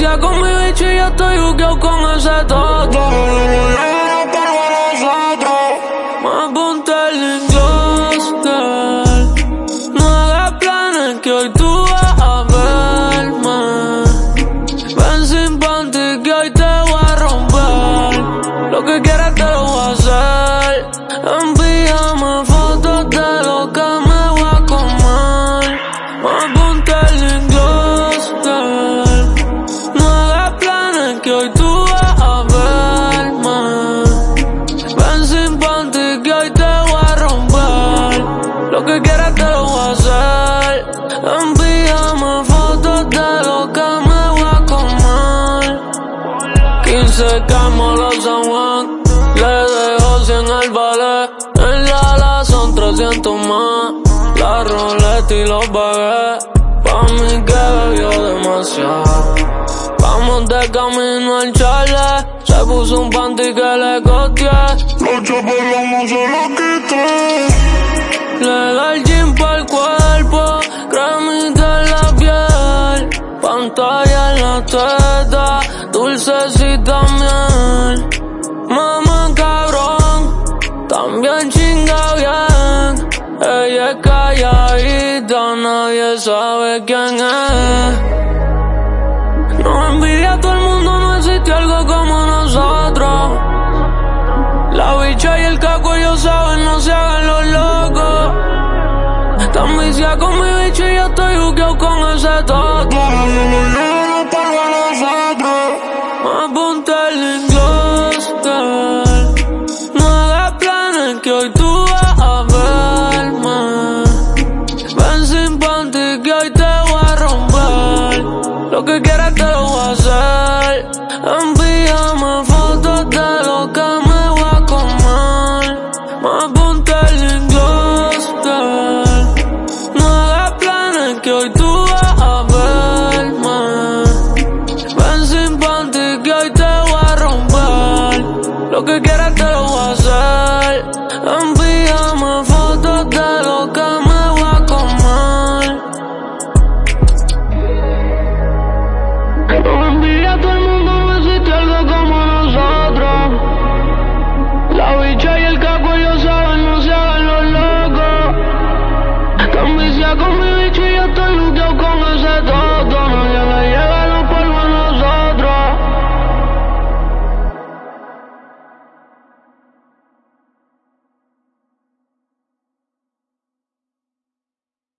Vicia con mi bicho y ya estoy buqueado con ese toto. Me apunté el inglés, girl. No hagas planes que hoy tú vas a verme. Ven sin panty que hoy te voy a romper. Lo que quieras te lo voy a hacer. Envíame que quieras te lo voy a hacer. Envíame fotos de lo que me voy a comer. 15 camos los San Juan. Le dejo 100 al ballet. En la ala son 300 más. La roleta y los baguettes. Pa' mí que bebió demasiado. Vamos de camino al charle. Se puso un panty que le costeé. Los chapelamos se lo quité. Le da el gym pa'l cuerpo, cremita en la piel, pantalla en la teta, dulcecita miel. Mamá cabrón, también chinga bien. Ella es calladita, nadie sabe quién es. No envidia a todo el Vicia con mi bicho y yo estoy buqueado con ese toque. Me apunté el inglés, girl. No hagas planes que hoy tú vas a verme. Ven sin panty que hoy te voy a romper. Lo que quieras te lo voy a hacer. Envíame que hoy tú vas a verme. Ven sin panty que hoy te voy a romper. Lo que quieras